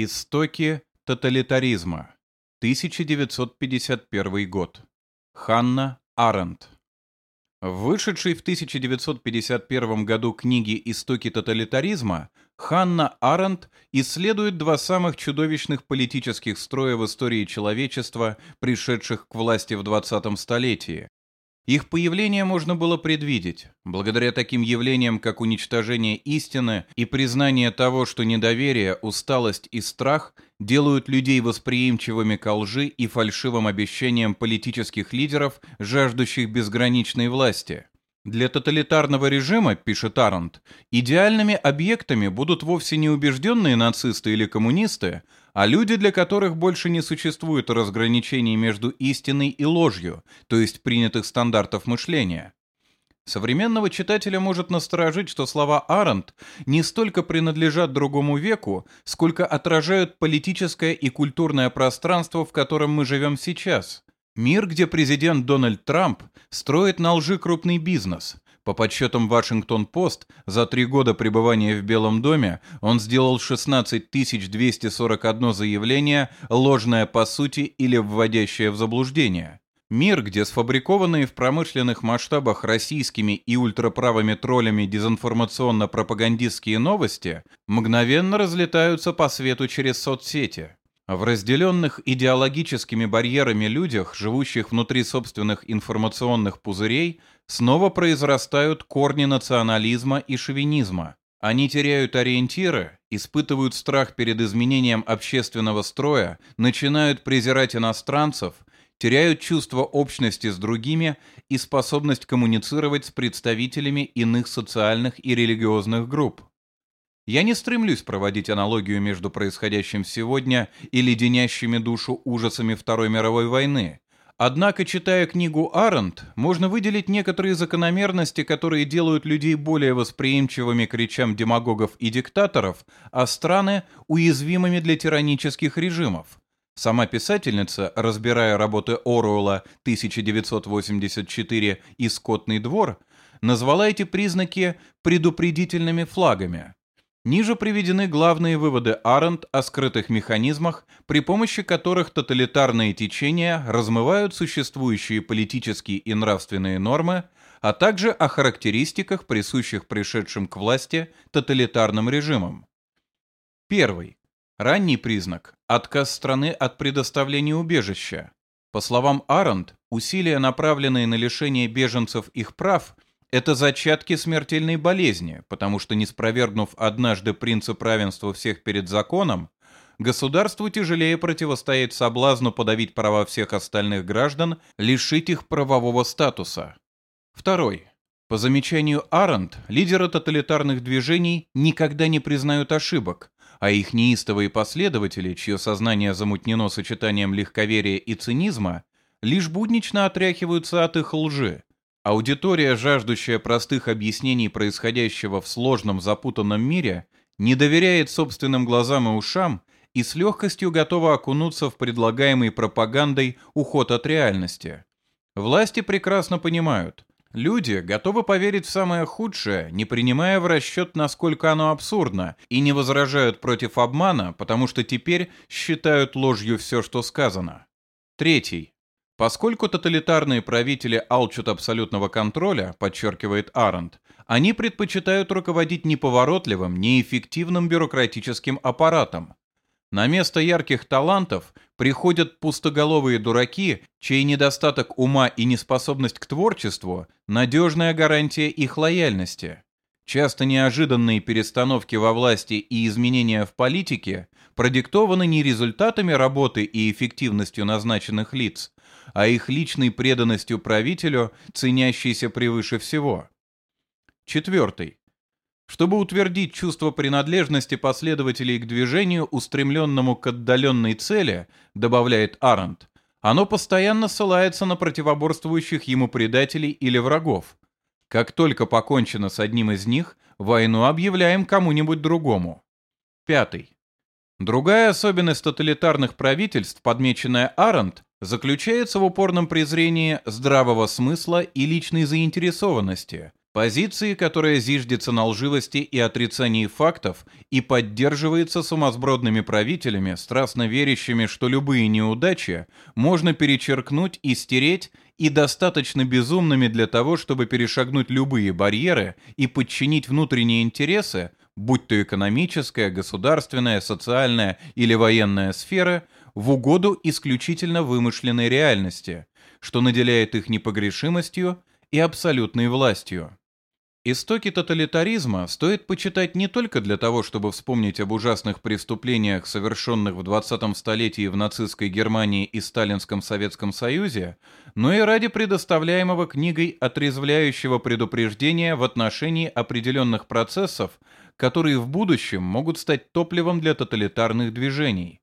Истоки тоталитаризма. 1951 год. Ханна Аренд. В вышедшей в 1951 году книге «Истоки тоталитаризма» Ханна Аренд исследует два самых чудовищных политических строя в истории человечества, пришедших к власти в 20 столетии их появление можно было предвидеть. Благодаря таким явлениям, как уничтожение истины и признание того, что недоверие, усталость и страх делают людей восприимчивыми к лжи и фальшивым обещаниям политических лидеров, жаждущих безграничной власти. Для тоталитарного режима, пишет Аронт, идеальными объектами будут вовсе не убежденные нацисты или коммунисты, а люди, для которых больше не существует разграничений между истиной и ложью, то есть принятых стандартов мышления. Современного читателя может насторожить, что слова Аренд не столько принадлежат другому веку, сколько отражают политическое и культурное пространство, в котором мы живем сейчас. Мир, где президент Дональд Трамп строит на лжи крупный бизнес, по подсчетам Вашингтон-Пост, за три года пребывания в Белом доме он сделал 16 241 заявление, ложное по сути или вводящее в заблуждение. Мир, где сфабрикованные в промышленных масштабах российскими и ультраправыми троллями дезинформационно-пропагандистские новости мгновенно разлетаются по свету через соцсети. В разделенных идеологическими барьерами людях, живущих внутри собственных информационных пузырей, снова произрастают корни национализма и шовинизма. Они теряют ориентиры, испытывают страх перед изменением общественного строя, начинают презирать иностранцев, теряют чувство общности с другими и способность коммуницировать с представителями иных социальных и религиозных групп. Я не стремлюсь проводить аналогию между происходящим сегодня и леденящими душу ужасами Второй мировой войны. Однако, читая книгу Аренд, можно выделить некоторые закономерности, которые делают людей более восприимчивыми к речам демагогов и диктаторов, а страны – уязвимыми для тиранических режимов. Сама писательница, разбирая работы Оруэлла 1984 и «Скотный двор», назвала эти признаки предупредительными флагами – Ниже приведены главные выводы Аренд о скрытых механизмах, при помощи которых тоталитарные течения размывают существующие политические и нравственные нормы, а также о характеристиках, присущих пришедшим к власти тоталитарным режимам. Первый. Ранний признак – отказ страны от предоставления убежища. По словам Аренд, усилия, направленные на лишение беженцев их прав – это зачатки смертельной болезни, потому что, не спровергнув однажды принцип равенства всех перед законом, государству тяжелее противостоять соблазну подавить права всех остальных граждан, лишить их правового статуса. Второй. По замечанию Аренд, лидеры тоталитарных движений никогда не признают ошибок, а их неистовые последователи, чье сознание замутнено сочетанием легковерия и цинизма, лишь буднично отряхиваются от их лжи, Аудитория, жаждущая простых объяснений происходящего в сложном запутанном мире, не доверяет собственным глазам и ушам и с легкостью готова окунуться в предлагаемый пропагандой уход от реальности. Власти прекрасно понимают, люди готовы поверить в самое худшее, не принимая в расчет, насколько оно абсурдно, и не возражают против обмана, потому что теперь считают ложью все, что сказано. Третий. Поскольку тоталитарные правители алчут абсолютного контроля, подчеркивает Аренд, они предпочитают руководить неповоротливым, неэффективным бюрократическим аппаратом. На место ярких талантов приходят пустоголовые дураки, чей недостаток ума и неспособность к творчеству – надежная гарантия их лояльности. Часто неожиданные перестановки во власти и изменения в политике продиктованы не результатами работы и эффективностью назначенных лиц, а их личной преданностью правителю, ценящейся превыше всего. Четвертый. Чтобы утвердить чувство принадлежности последователей к движению, устремленному к отдаленной цели, добавляет Аренд, оно постоянно ссылается на противоборствующих ему предателей или врагов. Как только покончено с одним из них, войну объявляем кому-нибудь другому. Пятый. Другая особенность тоталитарных правительств, подмеченная Аренд, заключается в упорном презрении здравого смысла и личной заинтересованности, позиции, которая зиждется на лживости и отрицании фактов и поддерживается сумасбродными правителями, страстно верящими, что любые неудачи можно перечеркнуть и стереть, и достаточно безумными для того, чтобы перешагнуть любые барьеры и подчинить внутренние интересы, будь то экономическая, государственная, социальная или военная сфера, в угоду исключительно вымышленной реальности, что наделяет их непогрешимостью и абсолютной властью. Истоки тоталитаризма стоит почитать не только для того, чтобы вспомнить об ужасных преступлениях, совершенных в 20-м столетии в нацистской Германии и Сталинском Советском Союзе, но и ради предоставляемого книгой отрезвляющего предупреждения в отношении определенных процессов, которые в будущем могут стать топливом для тоталитарных движений.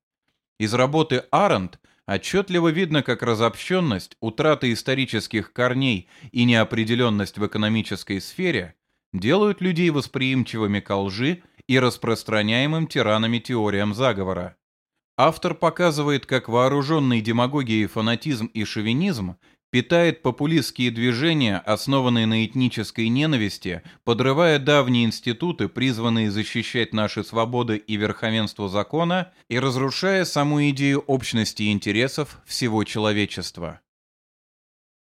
Из работы Аренд – Отчетливо видно, как разобщенность, утрата исторических корней и неопределенность в экономической сфере делают людей восприимчивыми к лжи и распространяемым тиранами теориям заговора. Автор показывает, как вооруженный демагогией фанатизм и шовинизм питает популистские движения, основанные на этнической ненависти, подрывая давние институты, призванные защищать наши свободы и верховенство закона, и разрушая саму идею общности интересов всего человечества.